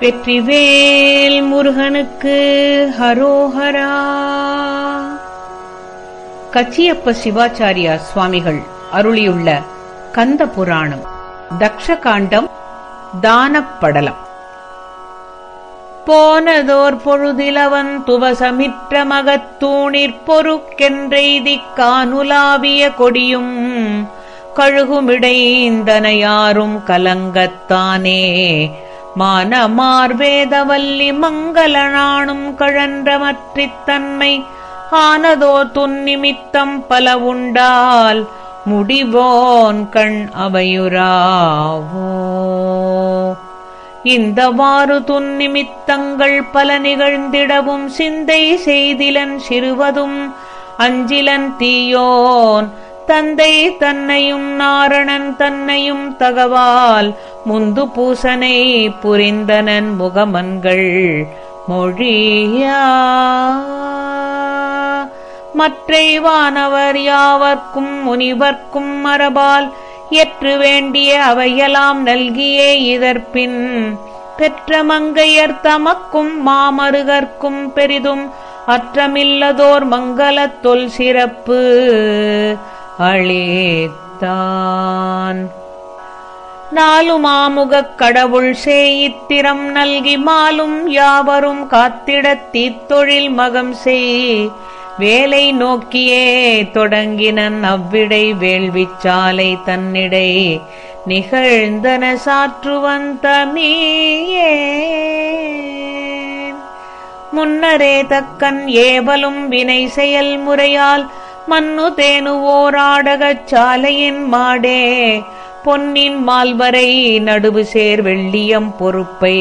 வெற்றிவேல் முருகனுக்கு ஹரோஹரா. கச்சியப்ப சிவாச்சாரியா சுவாமிகள் அருளியுள்ள கந்த புராணம் தக்ஷகாண்டம் தானப்படலம். போனதோர் பொழுதிலவன் துவசமிற்ற மகத்தூணிற் பொறுக்கென்றெய்திக் கானுலாவிய கொடியும் கழுகுமிடைந்தனையாரும் கலங்கத்தானே. மானமார்வேதவல்லி மங்களனானும் கழன்றமற்றித் தன்மை ஆனதோ துன்னிமித்தம் பல உண்டால் முடிவோன் கண் அவையுராவோ இந்தவாறு துன்னிமித்தங்கள் பல நிகழ்ந்திடவும் சிந்தை செய்திலன் சிறுவதும் அஞ்சிலன் தீயோன் தந்தை தன்னையும் நாரணன் தன்னையும் தகவால் முந்து பூசனை புரிந்தனன் முகமன்கள் மொழியா. மற்றைவானவர் யாவர்க்கும் முனிவர்க்கும் மரபால் எற்று வேண்டிய அவையெல்லாம் நல்கியே இதற்பின். பெற்ற மங்கையர் தமக்கும் மாமருகர்க்கும் பெரிதும் அற்றமில்லதோர் மங்களத் தொல் சிறப்பு. அளித்தான் நாலு மாமுகக் கடவுள் சேயித்திரம் நல்கி மாலும் யாவரும் காத்திடத் தீத்தொழில் மகம் செய். வேலை நோக்கியே தொடங்கினன் அவ்விடை வேள்விச்சாலை தன்னிடை. நிகழ்ந்தன சாற்றுவந்தமியே முன்னரே தக்கன் ஏவலும் வினை செயல் முறையால் மன்னு தேனுவோராடகச் சாலையின் மாடே. பொன்னின் மால்வரை நடுவு சேர் வெள்ளியம் பொறுப்பை.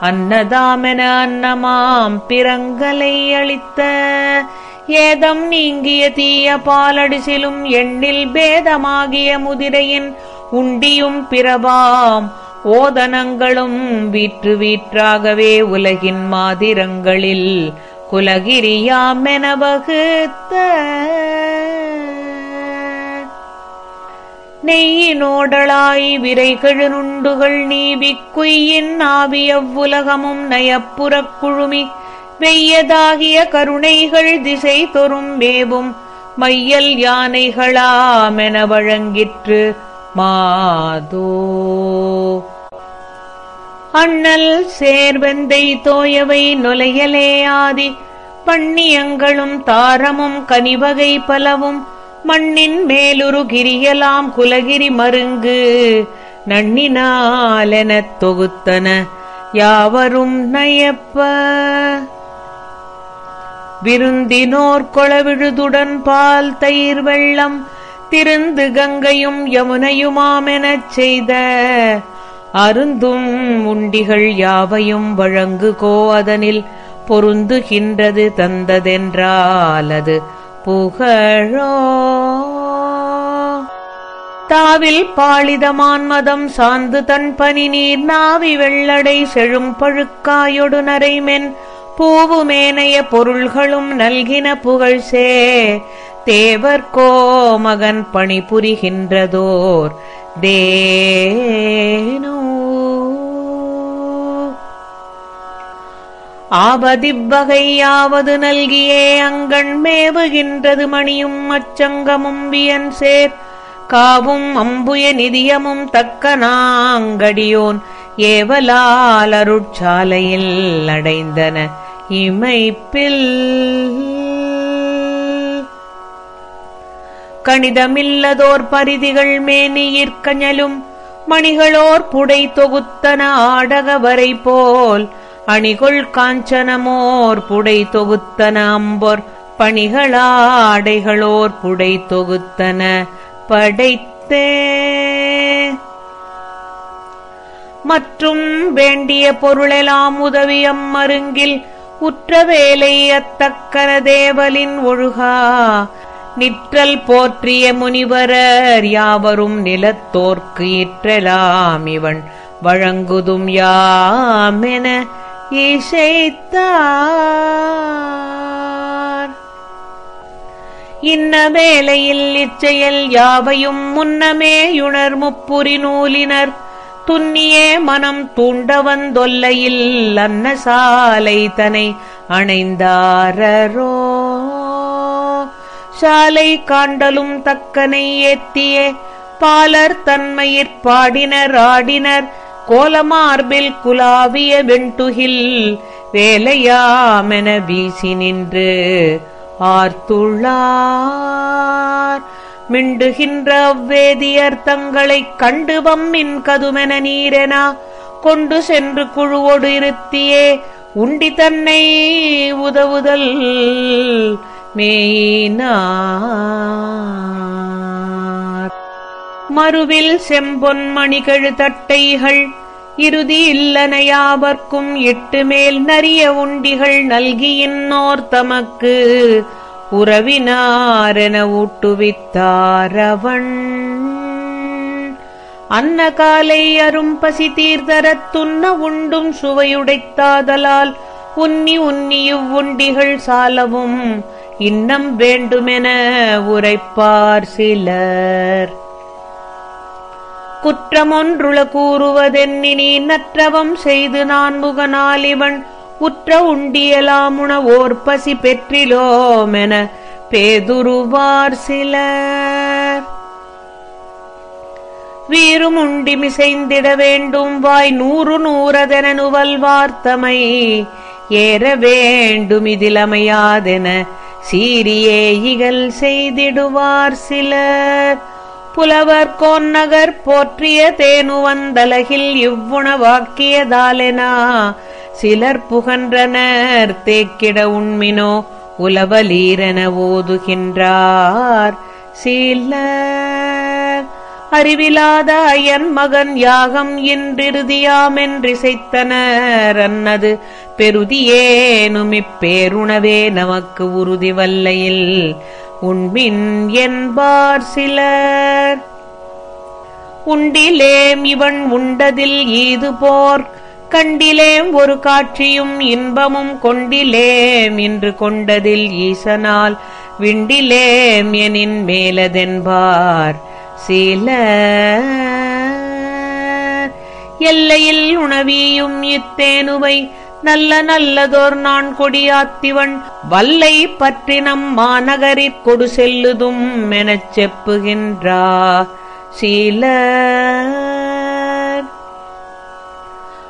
அன்னதாமென அன்னமாம் பிறங்கலை அளித்த. ஏதம் நீங்கிய தீய பாலடிசிலும் எண்ணில் பேதமாகிய முதிரையின் உண்டியும் பிறவாம் ஓதனங்களும் வீற்று வீற்றாகவே உலகின் மாதிரங்களில் குலகிரியாமென வகுத்த நெய்யினோடளாய் விரைகழு நுண்டுகள் நீவிக் ஆவி அவ்வுலகமும் நயப்புறக் குழுமி வெய்யதாகிய கருணைகள் திசை தொறும் வேவும் மையல் யானைகளாமென வழங்கிற்று மாதோ. அண்ணல் சேர்வெந்தை தோயவை நுலையலே ஆதி. பண்ணியங்களும் தாரமும் கனிவகை பலவும் மண்ணின் மேலுரு கிரியலாம் குலகிரி மருங்கு. நன்னினாலெனத் தொகுத்தன யாவரும் நயப்ப. விருந்தினோர் கொளவிழுதுடன் பால் தயிர் வெள்ளம் திருந்து கங்கையும் யமுனையுமாமெனச் செய்த. அருந்தும் உண்டிகள் யாவையும் வழங்குகோ அதனில் பொருந்துகின்றது தந்ததென்றால் அது புகழோ. தாவில் பாளிதமான் மதம் சாந்து தன் பனி நீர் நாவி வெள்ளடை செழும் பழுக்காயொடு நரைமென் பூவுமேனைய பொருள்களும் நல்கின புகழ்சே. தேவர்கோ மகன் பணிபுரிகின்றதோர் தேனோ. ஆபதிவ்வகையாவது நல்கியே அங்கண் மேவுகின்றது மணியும் அச்சங்கமும் வியன் சேர். காவும் அம்புய நிதியமும் தக்க நாங்கடியோன். ஏவலால் அருட்சாலையில் அடைந்தன இமைப்பில். கணிதமில்லதோர் பரிதிகள் மேனியிற்கஞலும் மணிகளோர் புடை தொகுத்தன ஆடகவரை போல். அணிகொள் காஞ்சனமோர் புடை தொகுத்தன அம்பொர் பணிகளாடைகளோர் புடை தொகுத்தன படைத்தே. மற்றும் வேண்டிய பொருளெல்லாம் உதவியம் மருங்கில் உற்ற வேலை அத்தக்கன தேவலின் ஒழுகா. நிற்றல் போற்றிய முனிவரர் யாவரும் நிலத்தோர்க்கு இற்றலாம் இவன் வழங்குதும் யாமென இசைத்தார். இன்ன வேளையில் இச்செயல் யாவையும் முன்னமேயுணர் முப்புரி நூலினர். துன்னியே மனம் தூண்டவன் வந்தொல்லையில் அன்னசாலை தனை அணைந்தாரரோ. சாலை காண்டலும் தக்கனை ஏத்தியே. பாலர் தன்மையிற் பாடினர் ஆடினர். கோலமார்பில் குலாவிய வெண்துகில் வேலையாமென வீசி நின்று ஆர்த்துள்ளார். மிண்டுகின்ற அவ்வேதியர் தங்களைக் கண்டு வம்மின் கதுமென நீரெனா கொண்டு சென்று குழுவோடு இருத்தியே உண்டி தன்னை உதவுதல் மேனா மறுவில் செம்பொன்மணிகள் தட்டைகள் இறுதி இல்லனையாவர்க்கும் எட்டு மேல் நரிய உண்டிகள் நல்கியின்னோர் தமக்கு உறவினாரென ஊட்டுவித்தாரவன். அன்ன காலை அரும் பசி தீர்தரத் துண்ண உண்டும் சுவையுடைத்தாதலால் உன்னி உன்னி இவ்வுண்டிகள் சாலவும் இன்னம் வேண்டுமென உரைப்பார் சிலர். குற்றமொன்றுள கூறுவதென்னினி நற்றவம் செய்து நான் முகனால் இவன் உற்ற உண்டியலாமுண ஓர் பசி பெற்றிலோமென பேதுருவார் சிலர். வீரும் உண்டி மிசைந்திட வேண்டும் வாய் நூறு நூறதென நுவல் வார்த்தமை ஏற வேண்டும் இதிலமையாதென சீரியே இகல் செய்திடுவார் சிலர். புலவர் கோன்னகர் போற்றிய தேனுவந்தலகில் இவ்வுணவாக்கியதாலெனா சிலர் புகன்றனர் தேக்கிட உண்மினோ உலவலீரென ஓதுகின்றார். சில அறிவிலாத அயன் மகன் யாகம் என்றிருதியாமென்றிசைத்தனர் அன்னது பெருதியேனும் இப்பேருணவே நமக்கு உறுதி வல்லையில் உண்மின் என்பார் சிலர். உண்டிலேம் இவன் உண்டதில் ஈது போர். கண்டிலேம் ஒரு காட்சியும் இன்பமும் கொண்டிலேம் இன்று கொண்டதில் ஈசனால். விண்டிலேம் எனின் மேலதென்பார் சிலர். எல்லையில் உணவியும் இத்தேனுவை நல்ல நல்லதோர் நான் கொடியாத்திவன். வல்லை பற்றினம் மாநகரிற் கொடு செல்லுதும் எனச் செப்புகின்றார் சீல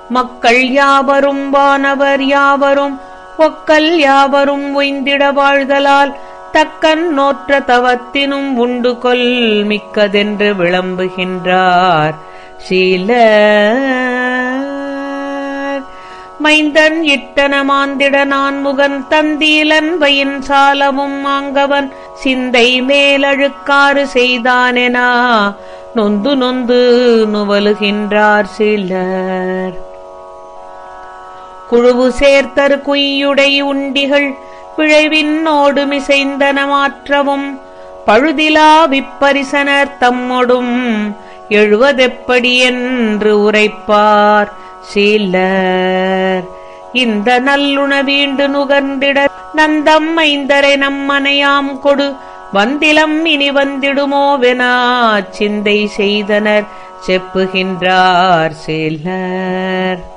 மக்கள் யாவரும் வானவர் யாவரும் ஒக்கல் யாவரும் ஒய்ந்திட வாழ்தலால் தக்கன் நோற்ற தவத்தினும் உண்டு கொல் மிக்கதென்று விளம்புகின்றார். சிலர். மைந்தன் இட்டன மாந்திட நான் முகன் தந்தீலன் வயின் சாலமும் மாங்கவன் சிந்தை மேலழுக்காறு செய்தானெனா? நொந்து நொந்து நுவலுகின்றார் சிலர். குழுவு சேர்த்தர் குய்யுடை உண்டிகள் பிழைவின்னோடு மிசைந்தன மாற்றவும் பழுதிலா விப்பரிசனர் தம்மொடும் எழுவதெப்படி என்று உரைப்பார். சிலர். இந்த நல்லுணவீண்டு நுகர்ந்திட நந்தம் ஐந்தரை நம்மனையாம் கொடு. வந்திலம் இனி வந்திடுமோவெனா சிந்தை செய்தனர் செப்புகின்றார் சிலர்.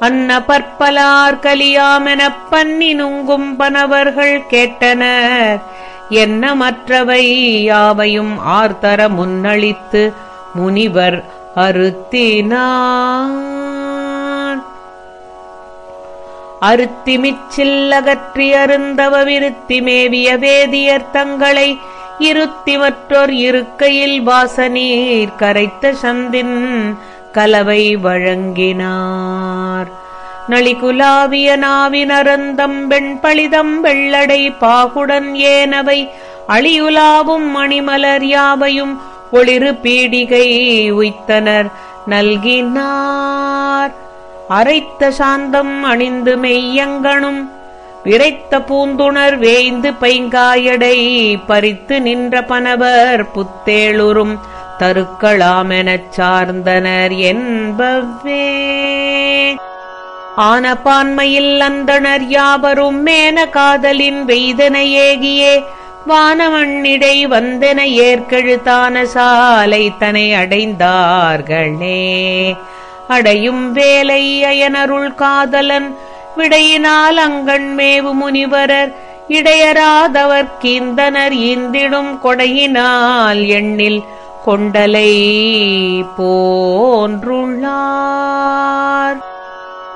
அன்ன பற்பலார் கலியாமெனப் பண்ணி நுங்கும் பனவர்கள் கேட்டனர். என்ன மற்றவை யாவையும் ஆர்தர முன்னளித்து முனிவர் அறுத்தினார். அருத்திமிச்சில்லகற்றி அருந்தவ விருத்தி மேவிய வேதியர் தங்களை இருத்தி மற்றோர் இருக்கையில் வாசநீர் கரைத்த சந்தின் கலவை வழங்கினார். நளிகுலாவிய நாவினரந்தம் வெண்பளிதம் வெள்ளடை பாகுடன் ஏனவை அழியுலாவும் மணிமலர் யாவையும் ஒளிரு பீடிகை உய்த்தனர் நல்கினார். அரைத்த சாந்தம் அணிந்து மெய்யங்கணும். விரைத்த பூந்துணர் வேய்ந்து பைங்காயடை பறித்து நின்ற பனவர் புத்தேளுரும் தருக்களாமெனச் சார்ந்தனர் என்பவே ஆன பான்மையில் அந்தணர் யாவரும் மேன காதலின் வெய்தன ஏகியே. வானமண்ணிடை வந்தென ஏற்கெழுத்தான சாலை தனை அடைந்தார்களே. அடையும் வேலை அயனருள் காதலன். விடையினால் அங்கண் மேவு முனிவரர். இடையராதவர் கீந்தனர் ஈந்திடும் கொடையினால் எண்ணில் கொண்டலை போன்றுள்ளார்.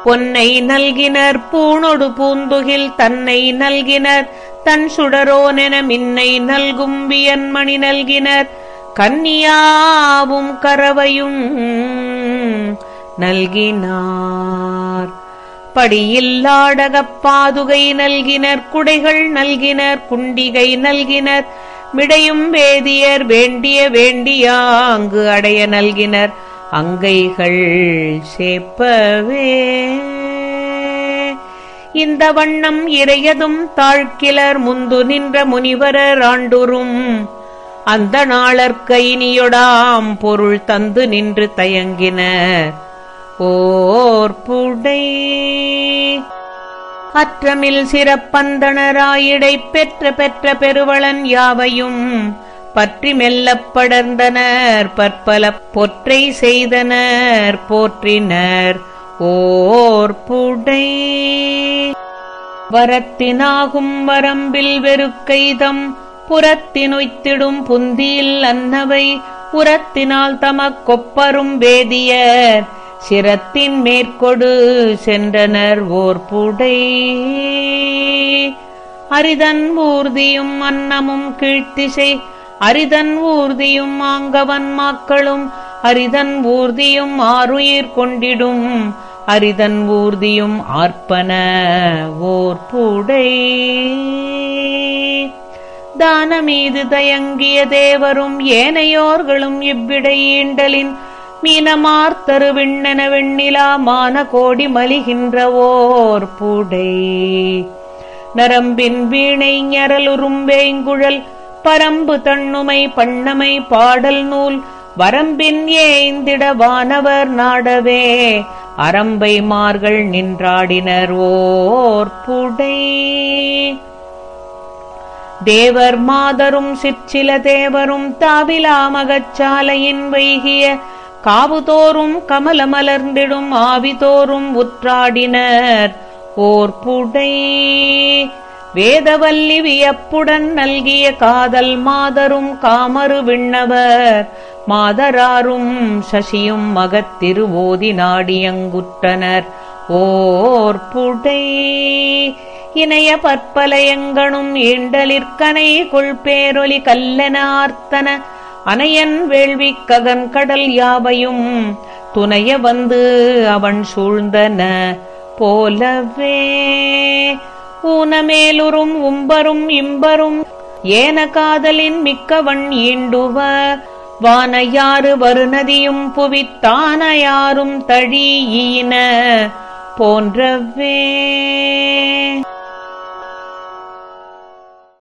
பொன்னை நல்கினர் பூணொடு பூந்துகில் தன்னை நல்கினர். தன் சுடரோனென மின்னை நல்கும் வியன்மணி நல்கினர். கன்னியாவும் கரவையும் நல்கினார். படியில்லாடகப் பாதுகை நல்கினர் குடைகள் நல்கினர் குண்டிகை நல்கினர் விடையும் வேதியர் வேண்டிய வேண்டியா அங்கு அடைய நல்கினர் அங்கைகள் சேப்பவே. இந்த வண்ணம் இறையதும் தாழ்கிலர் முந்து நின்ற முனிவரர் ஆண்டுரும் அந்த நாளற்கைனியொடாம் பொருள் தந்து நின்று தயங்கினர். ஓர் புடை. அற்றமில் சிறப்பந்தனராயிடை பெற்ற பெற்ற பெருவளன் யாவையும் பற்றி மெல்லப் படர்ந்தனர். பற்பல பொற்றை செய்தனர். போற்றினர் ஓர் புடை. வரத்தினாகும் வரம்பில் வெறுக்கைதம் புறத்தினுய்த்திடும் புந்தியில் அன்னவை. உரத்தினால் தமக்கொப்பரும் வேதியர். சிரத்தின் மேற்கொடு சென்றனர் ஓர் புடை. அரிதன் ஊர்தியும் அன்னமும் கீழ்த்திசை அரிதன் ஊர்தியும் ஆங்கவன் மாக்களும் அரிதன் ஊர்தியும் ஆறுயிர் கொண்டிடும் அரிதன் ஊர்தியும் ஆர்ப்பன ஓர் புடை. தானமீது தயங்கிய தேவரும் ஏனையோர்களும் இவ்விடை ஈண்டலின் மீனமார்த்தரு விண்ணென வெண்ணிலா மான கோடி மலிகின்ற ஓர் புடை. நரம்பின் வீணை ஞரலுரும்பேங்குழல் பரம்பு தண்ணுமை பண்ணமை பாடல் நூல் வரம்பின் ஏந்திட வானவர் நாடவே அரம்பை மார்கள் நின்றாடினர் ஓர் புடை. தேவர் மாதரும் சிற்சில தேவரும் தாவிலா மகச்சாலையின் வைகிய காவுதோறும் கமல மலர்ந்திடும் ஆவிதோறும் உற்றாடினர். ஓர் புடை வேதவல்லி வியப்புடன் நல்கிய காதல் மாதரும் காமரு விண்ணவர். மாதராரும் சசியும் மகத்திருவோதி நாடியங்குற்றனர். ஓர் புடை இணைய பற்பலயங்கனும் ஈண்டலிற்கனை கொள்பேரொலி கல்லனார்த்தன அனையன் வேள்வி ககன் கடல் யாவையும் துணைய வந்து அவன் சூழ்ந்தன போலவே. ஊனமேலுறும் உம்பரும் இம்பரும் ஏன காதலின் மிக்கவன் ஈண்டுவ. வானையாறு வருநதியும் புவித்தான யாரும் தழியின போன்றவே.